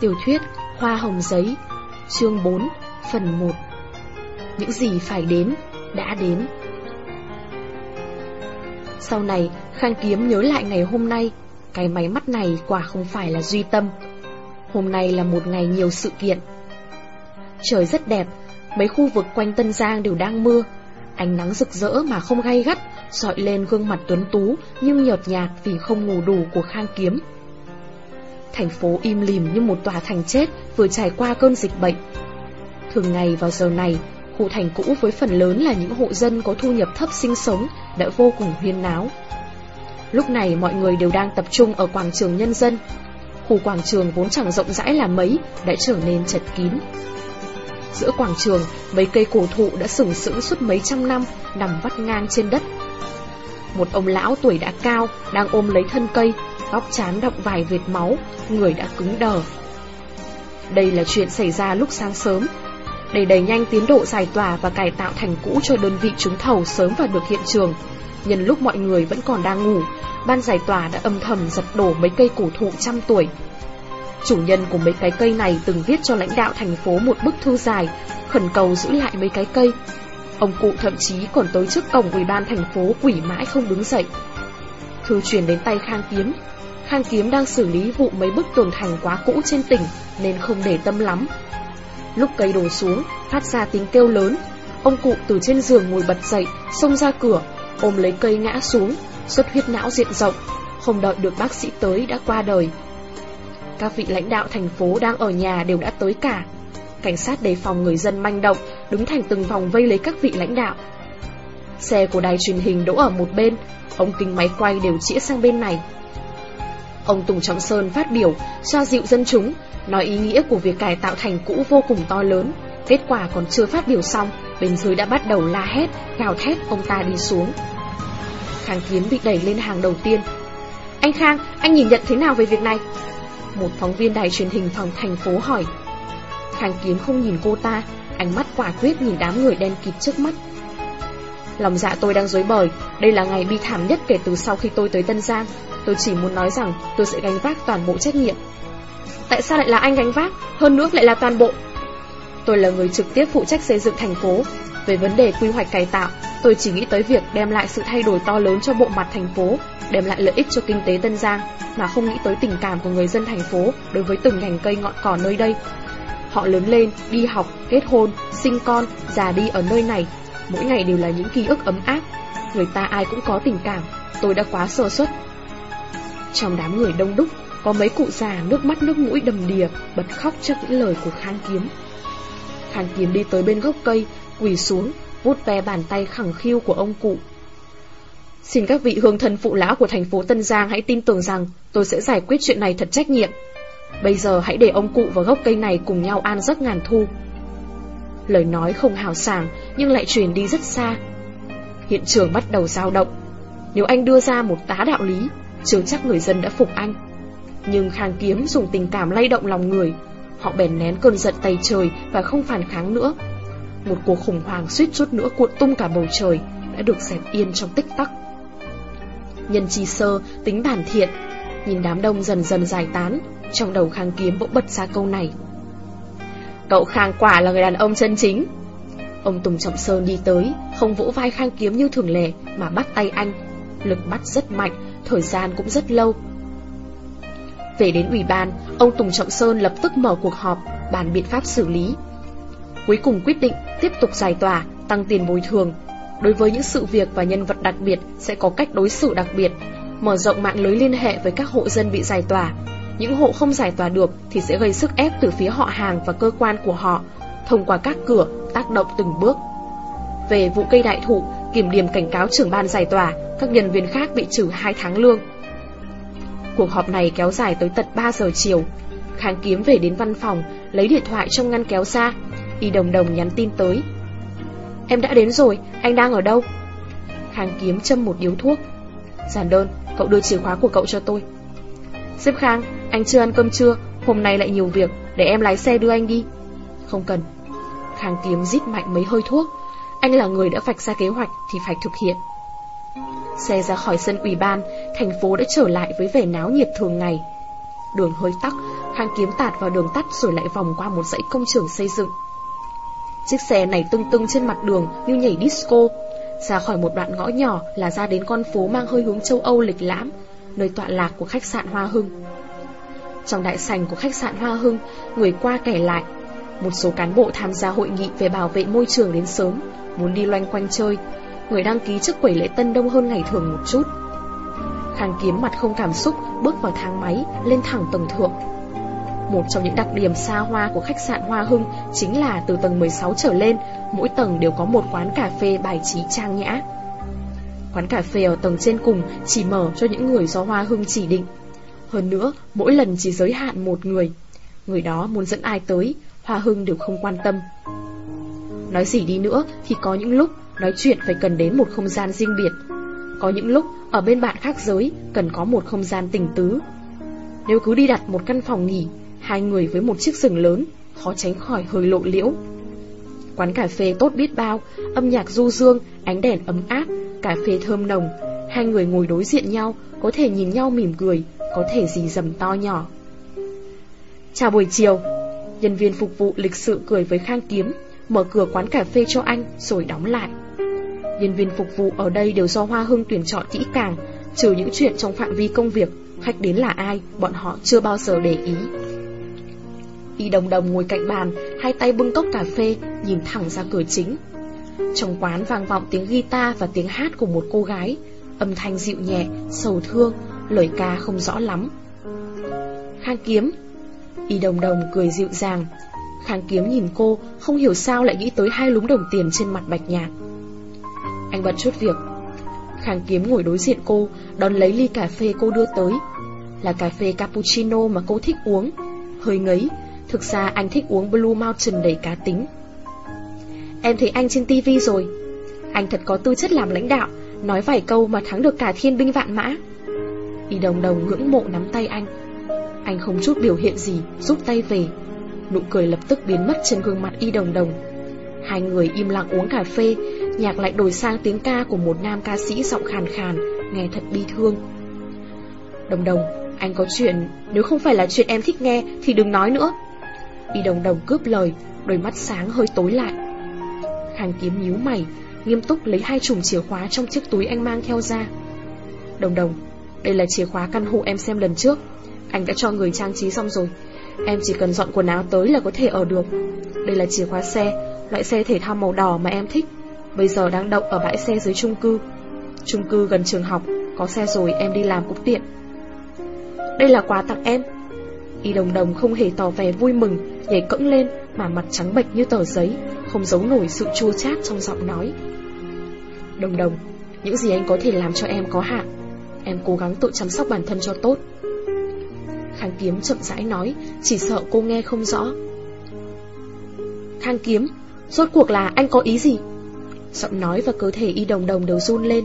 Tiểu thuyết Hoa hồng giấy, Chương 4 Phần 1 Những gì phải đến, Đã đến. Sau này, Khang Kiếm nhớ lại ngày hôm nay, Cái máy mắt này quả không phải là duy tâm. Hôm nay là một ngày nhiều sự kiện. Trời rất đẹp, Mấy khu vực quanh Tân Giang đều đang mưa. Ánh nắng rực rỡ mà không gay gắt sọi lên gương mặt tuấn tú Nhưng nhợt nhạt vì không ngủ đủ của Khang Kiếm. Thành phố im lìm như một tòa thành chết vừa trải qua cơn dịch bệnh. Thường ngày vào giờ này, khu thành cũ với phần lớn là những hộ dân có thu nhập thấp sinh sống đã vô cùng huyên náo. Lúc này mọi người đều đang tập trung ở quảng trường nhân dân. Khu quảng trường vốn chẳng rộng rãi là mấy đã trở nên chật kín. Giữa quảng trường, mấy cây cổ thụ đã sừng sững suốt mấy trăm năm nằm vắt ngang trên đất. Một ông lão tuổi đã cao đang ôm lấy thân cây, góc chán đọng vài vệt máu, người đã cứng đờ. Đây là chuyện xảy ra lúc sáng sớm. Để đẩy nhanh tiến độ giải tỏa và cải tạo thành cũ cho đơn vị trúng thầu sớm vào được hiện trường, nhân lúc mọi người vẫn còn đang ngủ, ban giải tỏa đã âm thầm giật đổ mấy cây cổ thụ trăm tuổi. Chủ nhân của mấy cái cây này từng viết cho lãnh đạo thành phố một bức thư dài, khẩn cầu giữ lại mấy cái cây. Ông cụ thậm chí còn tới trước cổng ủy ban thành phố quỷ mãi không đứng dậy. Thư truyền đến tay Khang Kiếm, Khang Kiếm đang xử lý vụ mấy bức tường thành quá cũ trên tỉnh nên không để tâm lắm. Lúc cây đổ xuống, phát ra tiếng kêu lớn, ông cụ từ trên giường ngồi bật dậy, xông ra cửa, ôm lấy cây ngã xuống, xuất huyết não diện rộng, không đợi được bác sĩ tới đã qua đời. Các vị lãnh đạo thành phố đang ở nhà đều đã tới cả. Cảnh sát đề phòng người dân manh động, đứng thành từng vòng vây lấy các vị lãnh đạo. Xe của đài truyền hình đỗ ở một bên, ống kính máy quay đều chĩa sang bên này, Ông Tùng Trọng Sơn phát biểu, xoa dịu dân chúng, nói ý nghĩa của việc cải tạo thành cũ vô cùng to lớn. Kết quả còn chưa phát biểu xong, bên dưới đã bắt đầu la hét, gào thét ông ta đi xuống. Khang Kiếm bị đẩy lên hàng đầu tiên. Anh Khang, anh nhìn nhận thế nào về việc này? Một phóng viên đài truyền hình phòng thành phố hỏi. Khang Kiếm không nhìn cô ta, ánh mắt quả quyết nhìn đám người đen kịt trước mắt. Lòng dạ tôi đang dối bời, đây là ngày bi thảm nhất kể từ sau khi tôi tới Tân Giang. Tôi chỉ muốn nói rằng tôi sẽ gánh vác toàn bộ trách nhiệm. Tại sao lại là anh gánh vác, hơn nữa lại là toàn bộ? Tôi là người trực tiếp phụ trách xây dựng thành phố. Về vấn đề quy hoạch cải tạo, tôi chỉ nghĩ tới việc đem lại sự thay đổi to lớn cho bộ mặt thành phố, đem lại lợi ích cho kinh tế Tân Giang, mà không nghĩ tới tình cảm của người dân thành phố đối với từng nhành cây ngọn cỏ nơi đây. Họ lớn lên, đi học, kết hôn, sinh con, già đi ở nơi này, mỗi ngày đều là những ký ức ấm áp. Người ta ai cũng có tình cảm, tôi đã quá sơ suất, trong đám người đông đúc, có mấy cụ già nước mắt nước mũi đầm đìa, bật khóc trước những lời của Khang Kiếm. Khang Kiếm đi tới bên gốc cây, quỳ xuống, vuốt ve bàn tay khẳng khiu của ông cụ. Xin các vị hương thân phụ lão của thành phố Tân Giang hãy tin tưởng rằng tôi sẽ giải quyết chuyện này thật trách nhiệm. Bây giờ hãy để ông cụ và gốc cây này cùng nhau an giấc ngàn thu. Lời nói không hào sảng nhưng lại truyền đi rất xa. Hiện trường bắt đầu dao động. Nếu anh đưa ra một tá đạo lý chưa chắc người dân đã phục anh. Nhưng Khang Kiếm dùng tình cảm lay động lòng người, họ bèn nén cơn giận tay trời và không phản kháng nữa. Một cuộc khủng hoảng suýt chút nữa cuộn tung cả bầu trời đã được dẹp yên trong tích tắc. Nhân chi sơ, tính bản thiện, nhìn đám đông dần dần giải tán, trong đầu Khang Kiếm bỗng bật ra câu này. Cậu Khang quả là người đàn ông chân chính. Ông Tùng Trọng Sơn đi tới, không vỗ vai Khang Kiếm như thường lệ mà bắt tay anh. Lực bắt rất mạnh, thời gian cũng rất lâu. Về đến ủy ban, ông Tùng Trọng Sơn lập tức mở cuộc họp, bàn biện pháp xử lý. Cuối cùng quyết định tiếp tục giải tỏa, tăng tiền bồi thường. Đối với những sự việc và nhân vật đặc biệt sẽ có cách đối xử đặc biệt, mở rộng mạng lưới liên hệ với các hộ dân bị giải tỏa. Những hộ không giải tỏa được thì sẽ gây sức ép từ phía họ hàng và cơ quan của họ, thông qua các cửa, tác động từng bước. Về vụ cây đại thụ, kiểm điểm cảnh cáo trưởng ban giải tỏa, các nhân viên khác bị trừ 2 tháng lương. Cuộc họp này kéo dài tới tận 3 giờ chiều. Kháng kiếm về đến văn phòng, lấy điện thoại trong ngăn kéo ra, y đồng đồng nhắn tin tới. Em đã đến rồi, anh đang ở đâu? Khang kiếm châm một điếu thuốc. Giản đơn, cậu đưa chìa khóa của cậu cho tôi. Xếp Khang, anh chưa ăn cơm trưa, hôm nay lại nhiều việc, để em lái xe đưa anh đi. Không cần. Khang kiếm rít mạnh mấy hơi thuốc. Anh là người đã vạch ra kế hoạch thì phải thực hiện. Xe ra khỏi sân ủy ban, thành phố đã trở lại với vẻ náo nhiệt thường ngày. Đường hơi tắc, hàng kiếm tạt vào đường tắt rồi lại vòng qua một dãy công trường xây dựng. Chiếc xe này tưng tưng trên mặt đường như nhảy disco. Ra khỏi một đoạn ngõ nhỏ là ra đến con phố mang hơi hướng châu Âu lịch lãm, nơi tọa lạc của khách sạn Hoa Hưng. Trong đại sảnh của khách sạn Hoa Hưng, người qua kẻ lại. Một số cán bộ tham gia hội nghị về bảo vệ môi trường đến sớm, muốn đi loanh quanh chơi. Người đăng ký trước quầy lễ tân đông hơn ngày thường một chút. Khang kiếm mặt không cảm xúc, bước vào thang máy, lên thẳng tầng thượng. Một trong những đặc điểm xa hoa của khách sạn Hoa Hưng chính là từ tầng 16 trở lên, mỗi tầng đều có một quán cà phê bài trí trang nhã. Quán cà phê ở tầng trên cùng chỉ mở cho những người do Hoa Hưng chỉ định. Hơn nữa, mỗi lần chỉ giới hạn một người. Người đó muốn dẫn ai tới, Hoa Hưng đều không quan tâm. Nói gì đi nữa thì có những lúc nói chuyện phải cần đến một không gian riêng biệt. Có những lúc ở bên bạn khác giới cần có một không gian tình tứ. Nếu cứ đi đặt một căn phòng nghỉ, hai người với một chiếc giường lớn, khó tránh khỏi hơi lộ liễu. Quán cà phê tốt biết bao, âm nhạc du dương, ánh đèn ấm áp, cà phê thơm nồng. Hai người ngồi đối diện nhau, có thể nhìn nhau mỉm cười, có thể gì dầm to nhỏ. Chào buổi chiều, nhân viên phục vụ lịch sự cười với Khang Kiếm, mở cửa quán cà phê cho anh rồi đóng lại. Nhân viên phục vụ ở đây đều do Hoa Hưng tuyển chọn kỹ càng, trừ những chuyện trong phạm vi công việc, khách đến là ai, bọn họ chưa bao giờ để ý. Y đồng đồng ngồi cạnh bàn, hai tay bưng cốc cà phê, nhìn thẳng ra cửa chính. Trong quán vang vọng tiếng guitar và tiếng hát của một cô gái, âm thanh dịu nhẹ, sầu thương, lời ca không rõ lắm. Khang kiếm Y đồng đồng cười dịu dàng Khang kiếm nhìn cô, Không hiểu sao lại nghĩ tới hai lúm đồng tiền trên mặt bạch nhạt Anh bận chút việc. Khang kiếm ngồi đối diện cô, Đón lấy ly cà phê cô đưa tới. Là cà phê cappuccino mà cô thích uống. Hơi ngấy, Thực ra anh thích uống Blue Mountain đầy cá tính. Em thấy anh trên tivi rồi. Anh thật có tư chất làm lãnh đạo, Nói vài câu mà thắng được cả thiên binh vạn mã. Y đồng đồng ngưỡng mộ nắm tay anh. Anh không chút biểu hiện gì, Rút tay về. Nụ cười lập tức biến mất trên gương mặt Y đồng đồng. Hai người im lặng uống cà phê, Nhạc lại đổi sang tiếng ca của một nam ca sĩ giọng khàn khàn, Nghe thật bi thương. Đồng đồng, Anh có chuyện, Nếu không phải là chuyện em thích nghe Thì đừng nói nữa. Y đồng đồng cướp lời, Đôi mắt sáng hơi tối lại. Khang kiếm nhíu mày, Nghiêm túc lấy hai chùm chìa khóa trong chiếc túi anh mang theo ra. Đồng đồng, Đây là chìa khóa căn hộ em xem lần trước. Anh đã cho người trang trí xong rồi. Em chỉ cần dọn quần áo tới là có thể ở được. Đây là chìa khóa xe, Loại xe thể thao màu đỏ mà em thích. Bây giờ đang đậu ở bãi xe dưới chung cư. Chung cư gần trường học, Có xe rồi em đi làm cũng tiện. Đây là quà tặng em. Y đồng đồng không hề tỏ vẻ vui mừng, Nhảy cẫng lên, mà mặt trắng bệch như tờ giấy, Không giấu nổi sự chua chát trong giọng nói. Đồng đồng, Những gì anh có thể làm cho em có hạn. Em cố gắng tự chăm sóc bản thân cho tốt. Khang Kiếm chậm rãi nói, Chỉ sợ cô nghe không rõ. Khang Kiếm, Rốt cuộc là anh có ý gì? Giọng nói và cơ thể y đồng đồng đều run lên.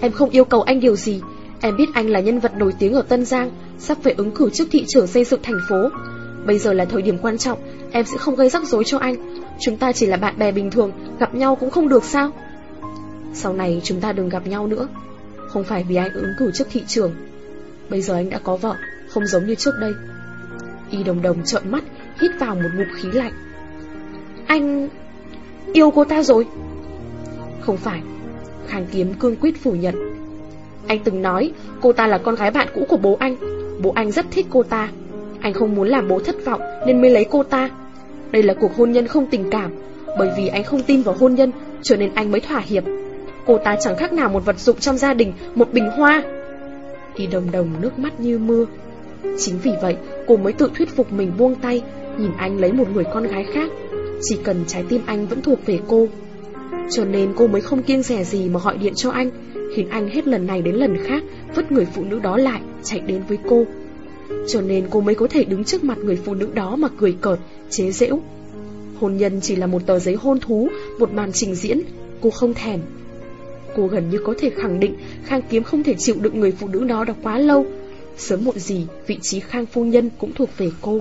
Em không yêu cầu anh điều gì. Em biết anh là nhân vật nổi tiếng ở Tân Giang, Sắp phải ứng cử trước thị trưởng xây dựng thành phố. Bây giờ là thời điểm quan trọng, Em sẽ không gây rắc rối cho anh. Chúng ta chỉ là bạn bè bình thường, Gặp nhau cũng không được sao? Sau này chúng ta đừng gặp nhau nữa. Không phải vì anh ứng cử trước thị trường Bây giờ anh đã có vợ không giống như trước đây. Y đồng đồng trợn mắt, Hít vào một ngụm khí lạnh. Anh... yêu cô ta rồi? Không phải, Khang Kiếm cương quyết phủ nhận. Anh từng nói, cô ta là con gái bạn cũ của bố anh. Bố anh rất thích cô ta. Anh không muốn làm bố thất vọng Nên mới lấy cô ta. Đây là cuộc hôn nhân không tình cảm. Bởi vì anh không tin vào hôn nhân, Cho nên anh mới thỏa hiệp. Cô ta chẳng khác nào một vật dụng trong gia đình, Một bình hoa. Y đồng đồng nước mắt như mưa. Chính vì vậy cô mới tự thuyết phục mình buông tay Nhìn anh lấy một người con gái khác. Chỉ cần trái tim anh vẫn thuộc về cô. Cho nên cô mới không kiêng rẻ gì mà gọi điện cho anh Khiến anh hết lần này đến lần khác Vứt người phụ nữ đó lại Chạy đến với cô. Cho nên cô mới có thể đứng trước mặt người phụ nữ đó Mà cười cợt, chế giễu. Hôn nhân chỉ là một tờ giấy hôn thú Một màn trình diễn Cô không thèm. Cô gần như có thể khẳng định Khang Kiếm không thể chịu đựng người phụ nữ đó đã quá lâu. Sớm muộn gì Vị trí Khang Phu Nhân cũng thuộc về cô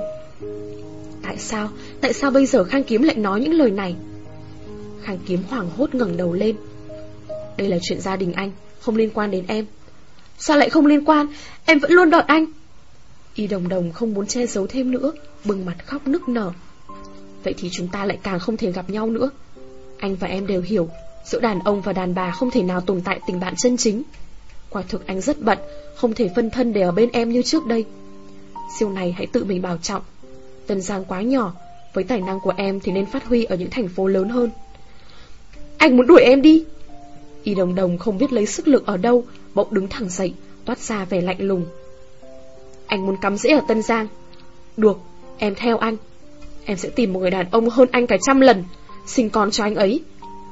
Tại sao Tại sao bây giờ Khang Kiếm lại nói những lời này Khang Kiếm hoảng hốt ngẩng đầu lên Đây là chuyện gia đình anh Không liên quan đến em Sao lại không liên quan Em vẫn luôn đợi anh Y đồng đồng không muốn che giấu thêm nữa, bừng mặt khóc nức nở. Vậy thì chúng ta lại càng không thể gặp nhau nữa. Anh và em đều hiểu, giữa đàn ông và đàn bà không thể nào tồn tại tình bạn chân chính. Quả thực anh rất bận, không thể phân thân để ở bên em như trước đây. Siêu này hãy tự mình bảo trọng. Tân Giang quá nhỏ, với tài năng của em thì nên phát huy ở những thành phố lớn hơn. Anh muốn đuổi em đi. Y đồng đồng không biết lấy sức lực ở đâu, bỗng đứng thẳng dậy, toát ra vẻ lạnh lùng. Anh muốn cắm rễ ở Tân Giang. Được, em theo anh. Em sẽ tìm một người đàn ông hơn anh cả trăm lần, sinh con cho anh ấy.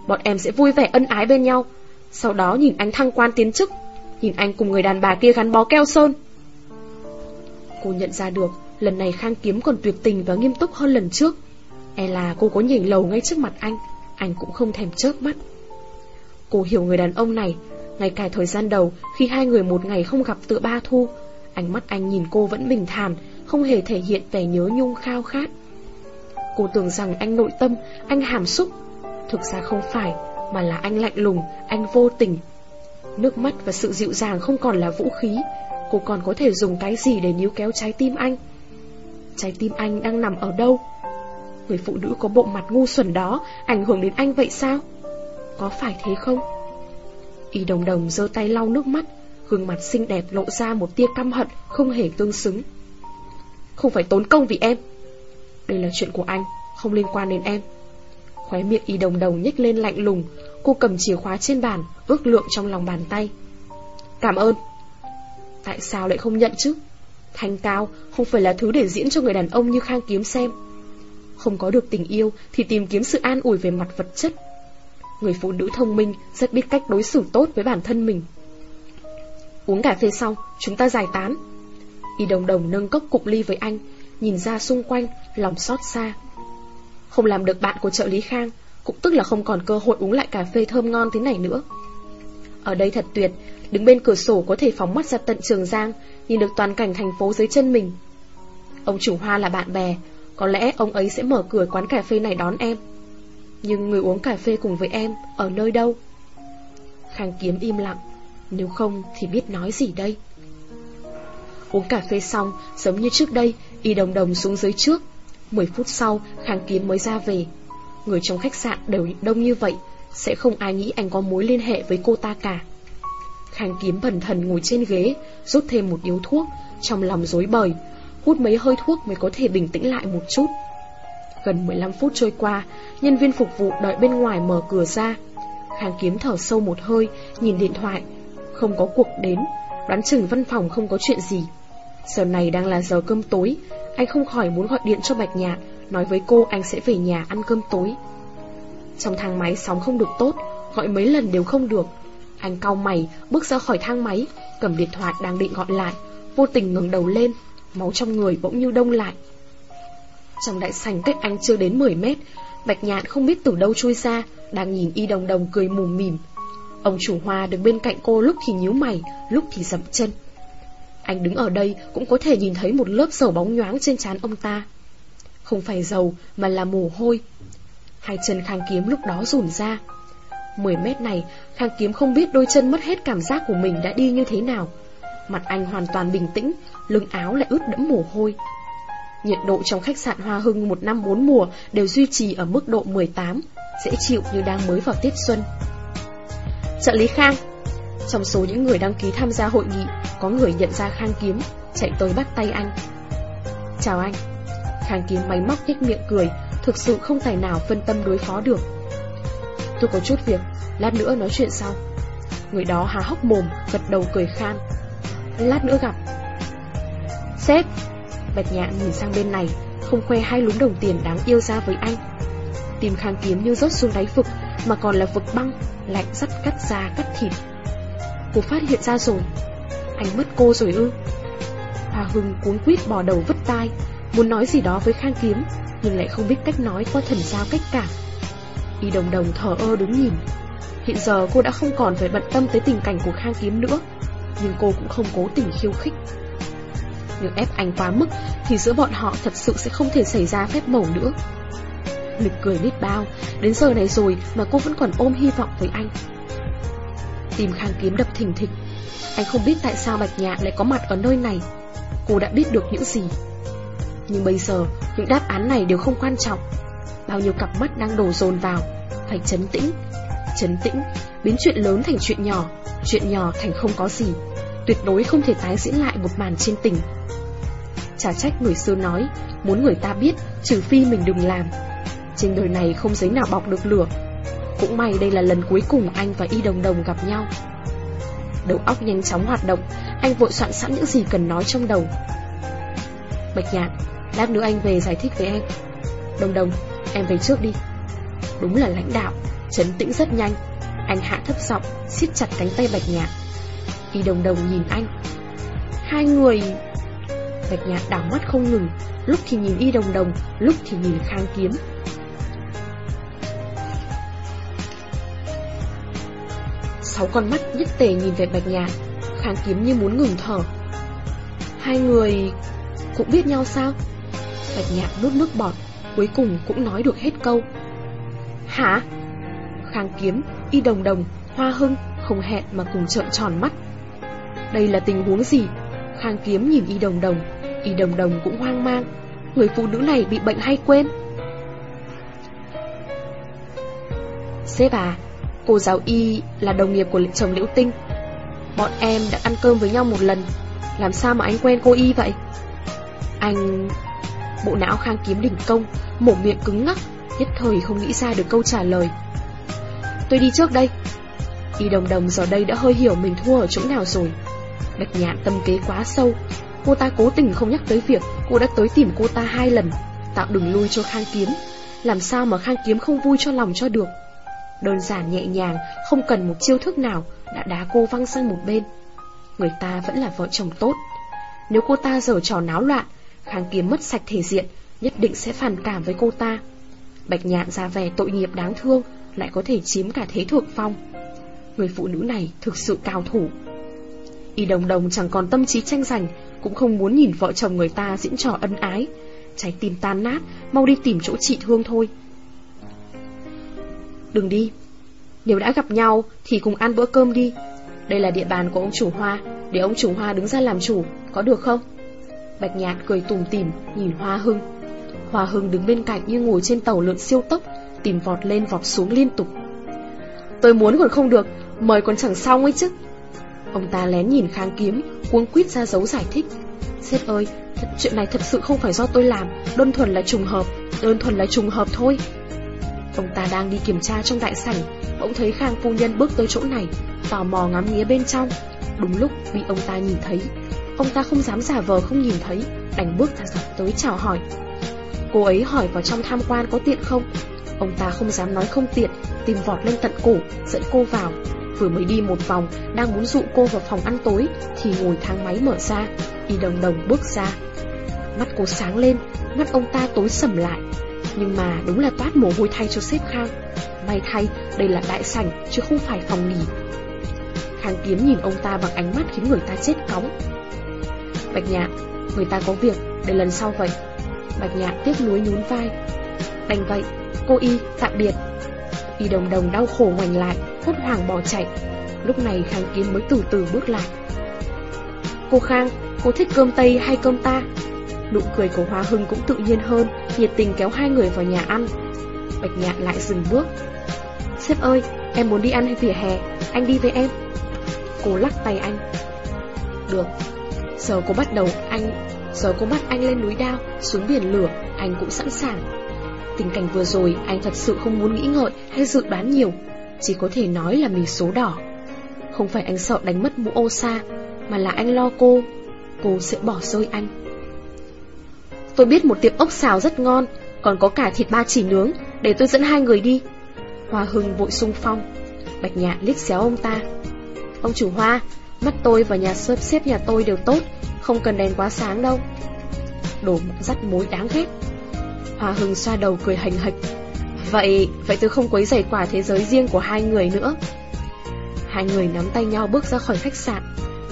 Bọn em sẽ vui vẻ ân ái bên nhau, sau đó nhìn anh thăng quan tiến chức, nhìn anh cùng người đàn bà kia gắn bó keo sơn. Cô nhận ra được, lần này Khang Kiếm còn tuyệt tình và nghiêm túc hơn lần trước. E là cô có nhảy lầu ngay trước mặt anh, anh cũng không thèm chớp mắt. Cô hiểu người đàn ông này, ngay cả thời gian đầu khi hai người một ngày không gặp tựa ba thu, ánh mắt anh nhìn cô vẫn bình thản, không hề thể hiện vẻ nhớ nhung khao khát. Cô tưởng rằng anh nội tâm, anh hàm xúc, thực ra không phải, mà là anh lạnh lùng, anh vô tình. Nước mắt và sự dịu dàng không còn là vũ khí, cô còn có thể dùng cái gì để níu kéo trái tim anh? Trái tim anh đang nằm ở đâu? Người phụ nữ có bộ mặt ngu xuẩn đó ảnh hưởng đến anh vậy sao? Có phải thế không? Y đồng đồng giơ tay lau nước mắt, gương mặt xinh đẹp lộ ra một tia căm hận không hề tương xứng. Không phải tốn công vì em. Đây là chuyện của anh, không liên quan đến em. Khóe miệng y đồng đồng nhếch lên lạnh lùng, cô cầm chìa khóa trên bàn, ước lượng trong lòng bàn tay. Cảm ơn. Tại sao lại không nhận chứ? Thanh cao không phải là thứ để diễn cho người đàn ông như Khang Kiếm xem. Không có được tình yêu thì tìm kiếm sự an ủi về mặt vật chất. Người phụ nữ thông minh rất biết cách đối xử tốt với bản thân mình. Uống cà phê xong, chúng ta giải tán. Y đồng đồng nâng cốc cục ly với anh, nhìn ra xung quanh, lòng xót xa. Không làm được bạn của trợ lý Khang, cũng tức là không còn cơ hội uống lại cà phê thơm ngon thế này nữa. Ở đây thật tuyệt, đứng bên cửa sổ có thể phóng mắt ra tận Trường Giang, nhìn được toàn cảnh thành phố dưới chân mình. Ông chủ hoa là bạn bè, có lẽ ông ấy sẽ mở cửa quán cà phê này đón em. Nhưng người uống cà phê cùng với em, ở nơi đâu? Khang kiếm im lặng, nếu không thì biết nói gì đây? Uống cà phê xong, giống như trước đây, y đồng đồng xuống dưới trước. 10 phút sau, Khang kiếm mới ra về. Người trong khách sạn đều đông như vậy, sẽ không ai nghĩ anh có mối liên hệ với cô ta cả. Khang kiếm bần thần ngồi trên ghế, rút thêm một điếu thuốc, trong lòng rối bời, hút mấy hơi thuốc mới có thể bình tĩnh lại một chút. Gần 15 phút trôi qua, nhân viên phục vụ đợi bên ngoài mở cửa ra. Khang kiếm thở sâu một hơi, nhìn điện thoại. Không có cuộc đến, đoán chừng văn phòng không có chuyện gì. Giờ này đang là giờ cơm tối, anh không khỏi muốn gọi điện cho Bạch Nhạc, nói với cô anh sẽ về nhà ăn cơm tối. Trong thang máy sóng không được tốt, gọi mấy lần đều không được. Anh cau mày, bước ra khỏi thang máy, cầm điện thoại đang định gọi lại, vô tình ngẩng đầu lên, máu trong người bỗng như đông lại. Trong đại sảnh cách anh chưa đến 10 mét, Bạch Nhạn không biết từ đâu chui ra, đang nhìn y đồng đồng cười mùm mỉm. Ông chủ hoa đứng bên cạnh cô lúc thì nhíu mày, lúc thì dậm chân. Anh đứng ở đây cũng có thể nhìn thấy một lớp dầu bóng nhoáng trên trán ông ta. Không phải dầu mà là mồ hôi. Hai chân khang kiếm lúc đó rùn ra. 10 mét này, khang kiếm không biết đôi chân mất hết cảm giác của mình đã đi như thế nào. Mặt anh hoàn toàn bình tĩnh, lưng áo lại ướt đẫm mồ hôi. Nhiệt độ trong khách sạn Hoa Hưng một năm bốn mùa đều duy trì ở mức độ 18, dễ chịu như đang mới vào tiết xuân. Trợ lý Khang Trong số những người đăng ký tham gia hội nghị, có người nhận ra Khang Kiếm, chạy tới bắt tay anh. Chào anh. Khang Kiếm máy móc nhếch miệng cười, thực sự không tài nào phân tâm đối phó được. Tôi có chút việc, lát nữa nói chuyện sau. Người đó há hốc mồm, gật đầu cười khan. Lát nữa gặp. Sếp, Bạch nhạn nhìn sang bên này, không khoe hai lúm đồng tiền đáng yêu ra với anh. Tìm khang kiếm như rớt xuống đáy vực, mà còn là vực băng, lạnh sắt cắt da cắt thịt. Cô phát hiện ra rồi, anh mất cô rồi ư. Hoa Hưng cuốn quýt bò đầu vứt tai, muốn nói gì đó với khang kiếm, nhưng lại không biết cách nói qua thần giao cách cảm. Y đồng đồng thở ơ đứng nhìn. Hiện giờ cô đã không còn phải bận tâm tới tình cảnh của khang kiếm nữa, nhưng cô cũng không cố tình khiêu khích. Nếu ép anh quá mức Thì giữa bọn họ thật sự sẽ không thể xảy ra phép màu nữa Lịch cười biết bao Đến giờ này rồi mà cô vẫn còn ôm hy vọng với anh Tìm khang kiếm đập thình thịch Anh không biết tại sao Bạch Nhạn lại có mặt ở nơi này cô đã biết được những gì. Nhưng bây giờ, những đáp án này đều không quan trọng. Bao nhiêu cặp mắt đang đổ dồn vào, phải chấn tĩnh. Chấn tĩnh, biến chuyện lớn thành chuyện nhỏ, chuyện nhỏ thành không có gì. Tuyệt đối không thể tái diễn lại một màn trên tình. Chả trách người xưa nói, muốn người ta biết, trừ phi mình đừng làm. Trên đời này không giấy nào bọc được lửa. Cũng may đây là lần cuối cùng anh và Y Đồng Đồng gặp nhau. Đầu óc nhanh chóng hoạt động, anh vội soạn sẵn những gì cần nói trong đầu. Bạch Nhạn, lát nữa anh về giải thích với em. Đồng Đồng, em về trước đi. Đúng là lãnh đạo, chấn tĩnh rất nhanh. Anh hạ thấp giọng, siết chặt cánh tay Bạch Nhạn. Y Đồng Đồng nhìn anh. Hai người... Bạch Nhạn đảo mắt không ngừng, lúc thì nhìn Y Đồng Đồng, lúc thì nhìn Khang Kiếm. Sáu con mắt nhất tề nhìn về Bạch Nhạn, Khang Kiếm như muốn ngừng thở. Hai người cũng biết nhau sao? Bạch Nhạn nuốt nước bọt, cuối cùng cũng nói được hết câu. Hả? Khang Kiếm, Y Đồng Đồng, Hoa Hưng không hẹn mà cùng trợn tròn mắt. Đây là tình huống gì? Khang Kiếm nhìn Y Đồng Đồng, Y Đồng Đồng cũng hoang mang. Người phụ nữ này bị bệnh hay quên? Sếp à, cô giáo Y là đồng nghiệp của chồng Liễu Tinh. Bọn em đã ăn cơm với nhau một lần, làm sao mà anh quen cô Y vậy? Anh... Bộ não Khang Kiếm đỉnh công, mổ miệng cứng ngắc, nhất thời không nghĩ ra được câu trả lời. Tôi đi trước đây. Y đồng đồng giờ đây đã hơi hiểu mình thua ở chỗ nào rồi. Bạch nhạn tâm kế quá sâu. Cô ta cố tình không nhắc tới việc cô đã tới tìm cô ta hai lần, tạo đường lui cho Khang Kiếm. Làm sao mà Khang Kiếm không vui cho lòng cho được. Đơn giản nhẹ nhàng, không cần một chiêu thức nào, đã đá cô văng sang một bên. Người ta vẫn là vợ chồng tốt. Nếu cô ta giở trò náo loạn, Khang Kiếm mất sạch thể diện, nhất định sẽ phản cảm với cô ta. Bạch nhạn ra vẻ tội nghiệp đáng thương, lại có thể chiếm cả thế thượng phong. Người phụ nữ này thực sự cao thủ. Y đồng đồng chẳng còn tâm trí tranh giành, cũng không muốn nhìn vợ chồng người ta diễn trò ân ái. Trái tim tan nát, mau đi tìm chỗ trị thương thôi. Đừng đi. Nếu đã gặp nhau thì cùng ăn bữa cơm đi. Đây là địa bàn của ông chủ Hoa, để ông chủ Hoa đứng ra làm chủ, có được không? Bạch Nhạn cười tủm tỉm nhìn Hoa Hưng. Hoa Hưng đứng bên cạnh như ngồi trên tàu lượn siêu tốc, tìm vọt lên vọt xuống liên tục. Tôi muốn còn không được, mời còn chẳng xong ấy chứ. Ông ta lén nhìn Khang Kiếm, cuống quýt ra dấu giải thích. Sếp ơi, thật, chuyện này thật sự không phải do tôi làm, đơn thuần là trùng hợp, đơn thuần là trùng hợp thôi. Ông ta đang đi kiểm tra trong đại sảnh, bỗng thấy Khang phu nhân bước tới chỗ này, tò mò ngắm nghía bên trong. Đúng lúc bị ông ta nhìn thấy, ông ta không dám giả vờ không nhìn thấy, đành bước ra dọc tới chào hỏi. Cô ấy hỏi vào trong tham quan có tiện không? Ông ta không dám nói không tiện, tìm vọt lên tận cổ, dẫn cô vào. Vừa mới đi một vòng, đang muốn dụ cô vào phòng ăn tối, thì ngồi thang máy mở ra, y đồng đồng bước ra. Mắt cô sáng lên, mắt ông ta tối sầm lại. Nhưng mà đúng là toát mồ hôi thay cho sếp Khang. May thay, đây là đại sảnh, chứ không phải phòng nghỉ. Khang Kiếm nhìn ông ta bằng ánh mắt khiến người ta chết cóng. Bạch Nhạn, người ta có việc, để lần sau vậy. Bạch Nhạn tiếc nuối nhún vai. Đành vậy, cô Y, tạm biệt. Y đồng đồng đau khổ ngoảnh lại, hốt hoảng bỏ chạy. Lúc này Khang Kiếm mới từ từ bước lại. Cô Khang, cô thích cơm Tây hay cơm ta? Nụ cười của Hoa Hưng cũng tự nhiên hơn, nhiệt tình kéo hai người vào nhà ăn. Bạch Nhạn lại dừng bước. Sếp ơi, em muốn đi ăn hay vỉa hè, anh đi với em. Cô lắc tay anh. Được, giờ cô bắt đầu anh, giờ cô bắt anh lên núi đao, xuống biển lửa, anh cũng sẵn sàng. Tình cảnh vừa rồi anh thật sự không muốn nghĩ ngợi hay dự đoán nhiều, chỉ có thể nói là mình số đỏ. Không phải anh sợ đánh mất mũ ô xa mà là anh lo cô, cô sẽ bỏ rơi anh. Tôi biết một tiệm ốc xào rất ngon, còn có cả thịt ba chỉ nướng, để tôi dẫn hai người đi. Hoa Hưng vội sung phong. Bạch Nhạn liếc xéo ông ta. Ông chủ Hoa, mắt tôi và nhà xếp xếp nhà tôi đều tốt, không cần đèn quá sáng đâu. Đồ dắt mối đáng ghét. Hoa Hưng xoa đầu cười hành hạch. Vậy, vậy tôi không quấy rầy quả thế giới riêng của hai người nữa. Hai người nắm tay nhau bước ra khỏi khách sạn.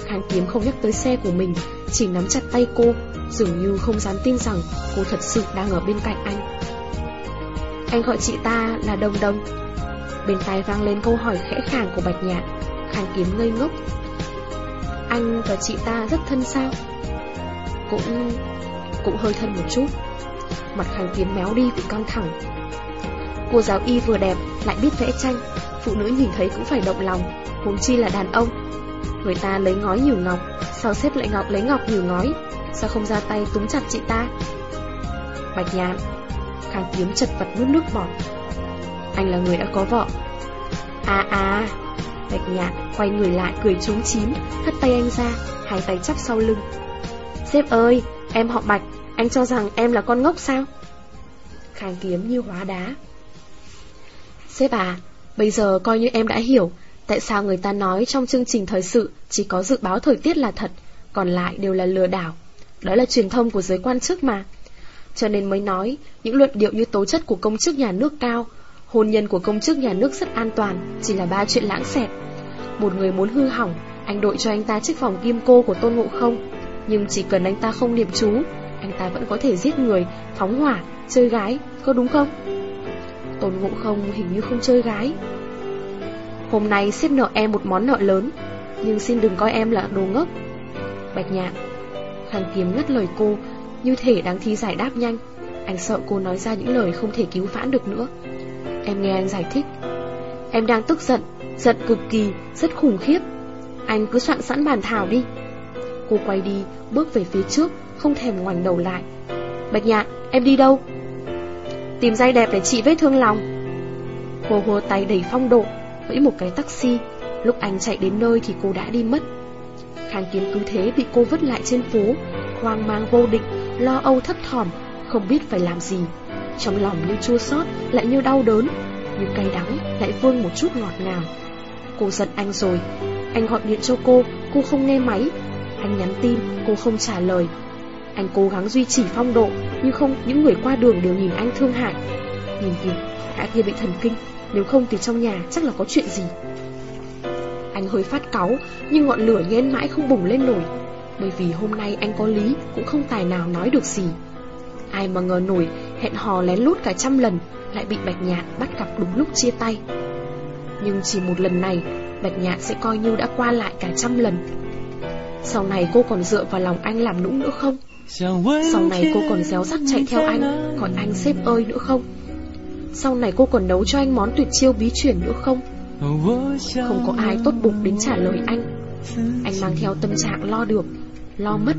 Khang Kiếm không nhắc tới xe của mình, chỉ nắm chặt tay cô, dường như không dám tin rằng cô thật sự đang ở bên cạnh anh. Anh gọi chị ta là Đông Đông. Bên tai vang lên câu hỏi khẽ khàng của Bạch Nhạn, Khang Kiếm ngây ngốc. Anh và chị ta rất thân sao? Cũng... cũng hơi thân một chút. Mặt kháng kiếm méo đi vì căng thẳng. Cô giáo y vừa đẹp, Lại biết vẽ tranh. Phụ nữ nhìn thấy cũng phải động lòng, Huống chi là đàn ông. Người ta lấy ngói nhiều ngọc, Sao xếp lại ngọc lấy ngọc nhiều ngói? Sao không ra tay túm chặt chị ta? Bạch nhạn Kháng kiếm chật vật nuốt nước bọt. Anh là người đã có vợ. À à Thạch Nhạc quay người lại cười trúng chín, Hất tay anh ra Hai tay chắp sau lưng. Sếp ơi em họ Bạch Anh cho rằng em là con ngốc sao? Khang kiếm như hóa đá. Sếp à Bây giờ coi như em đã hiểu Tại sao người ta nói trong chương trình thời sự Chỉ có dự báo thời tiết là thật Còn lại đều là lừa đảo. Đó là truyền thông của giới quan chức mà. Cho nên mới nói Những luận điệu như tố chất của công chức nhà nước cao Hôn nhân của công chức nhà nước rất an toàn Chỉ là ba chuyện lãng xẹt. Một người muốn hư hỏng Anh đội cho anh ta chiếc vòng kim cô của Tôn Ngộ Không. Nhưng chỉ cần anh ta không niệm chú Anh ta vẫn có thể giết người Phóng hỏa, chơi gái Có đúng không? Tôn Ngộ Không hình như không chơi gái. Hôm nay xếp nợ em một món nợ lớn Nhưng xin đừng coi em là đồ ngốc. Bạch nhạn Khang kiếm ngắt lời cô Như thể đang thi giải đáp nhanh. Anh sợ cô nói ra những lời không thể cứu vãn được nữa. Em nghe anh giải thích. Em đang tức giận Giận cực kỳ, rất khủng khiếp. Anh cứ soạn sẵn bàn thảo đi. Cô quay đi, bước về phía trước Không thèm ngoảnh đầu lại. Bạch nhạn, em đi đâu? Tìm dây đẹp để trị vết thương lòng. Cô hùa tay đầy phong độ Vẫy một cái taxi. Lúc anh chạy đến nơi thì cô đã đi mất. Khang kiếm cứ thế bị cô vứt lại trên phố Hoang mang vô định Lo âu thấp thỏm Không biết phải làm gì. Trong lòng như chua xót, Lại như đau đớn Như cay đắng Lại vương một chút ngọt ngào. Cô giận anh rồi. Anh gọi điện cho cô Cô không nghe máy. Anh nhắn tin, Cô không trả lời. Anh cố gắng duy trì phong độ, Nhưng không, những người qua đường đều nhìn anh thương hại. Nhìn kìa Gã kia bị thần kinh, nếu không thì trong nhà chắc là có chuyện gì? Anh hơi phát cáu, Nhưng ngọn lửa nhen mãi không bùng lên nổi. Bởi vì hôm nay anh có lý, Cũng không tài nào nói được gì. Ai mà ngờ nổi Hẹn hò lén lút cả trăm lần Lại bị Bạch Nhạn bắt gặp đúng lúc chia tay. Nhưng chỉ một lần này Bạch Nhạn sẽ coi như đã qua lại cả trăm lần. Sau này cô còn dựa vào lòng anh làm nũng nữa không? Sau này cô còn réo rắt chạy theo anh Còn anh xếp ơi nữa không? Sau này cô còn nấu cho anh món tuyệt chiêu bí truyền nữa không? Không có ai tốt bụng đến trả lời anh. Anh mang theo tâm trạng lo được lo mất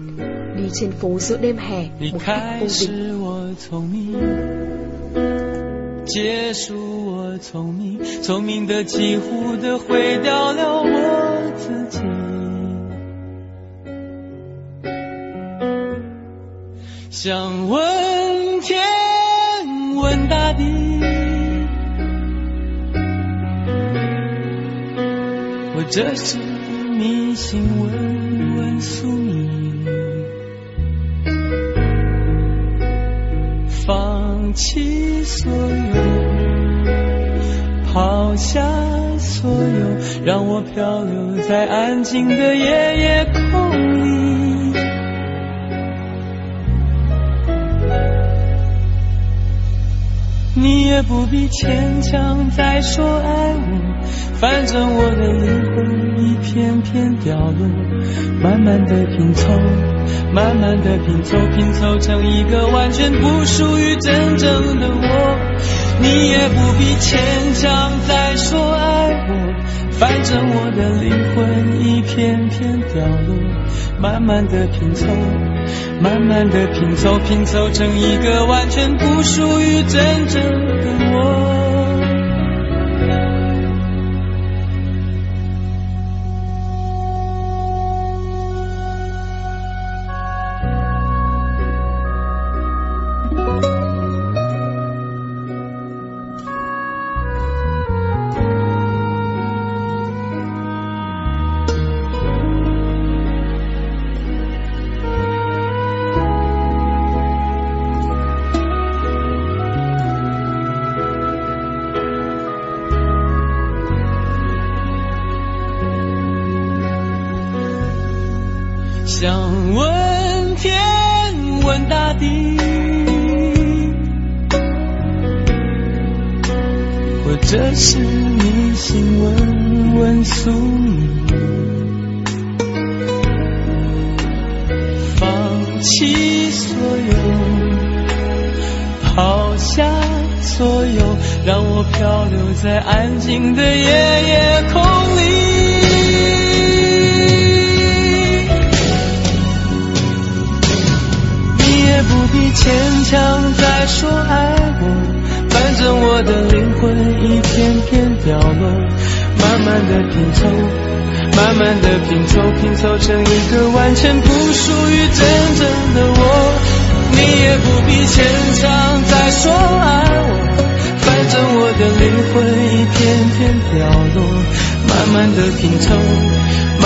đi trên phố giữa đêm hè một cách vô tịch 弃所有，抛下所有，让我漂流在安静的夜夜空里。你也不必牵强再说爱我。反正我的灵魂一片片掉落，慢慢的拼凑，慢慢的拼凑，拼凑成一个完全不属于真正的我。你也不必牵强再说爱我，反正我的灵魂一片片掉落，慢慢的拼凑，慢慢的拼凑，拼凑成一个完全不属于真正的我。想问天，问大地，或者是迷信，问问宿命。放弃弃所有，抛下所有，让我漂流在安静的夜夜空里。也不必牵强再说爱我，反正我的灵魂一片片掉落，慢慢的拼凑。慢慢的拼凑，拼凑成一个完全不属于真正的我。你也不必牵强再说爱我，反正我的灵魂一片片掉落。慢慢的拼凑，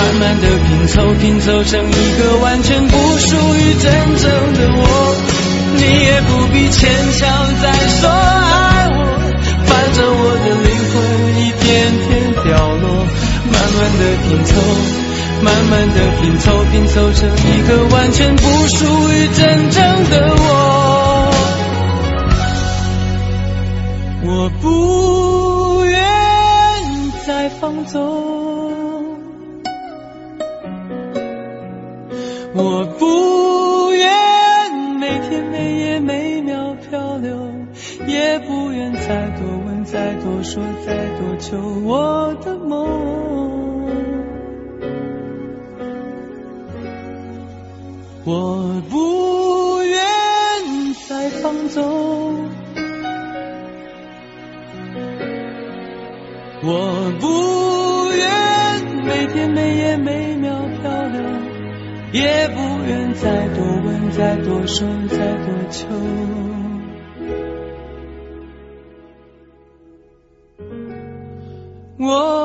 慢慢的拼凑，拼凑成一个完全不属于真正的我。你也不必牵强再说爱我，反正我的灵魂一片片掉落。慢慢的拼凑，慢慢的拼凑，拼凑成一个完全不属于真正的我。我不愿再放纵，我不愿每天每夜每秒漂流，也不愿再多问、再多说、再多求我的梦。我不愿再放纵，我不愿每天每夜，也不愿再多问、再多说、再多求。我。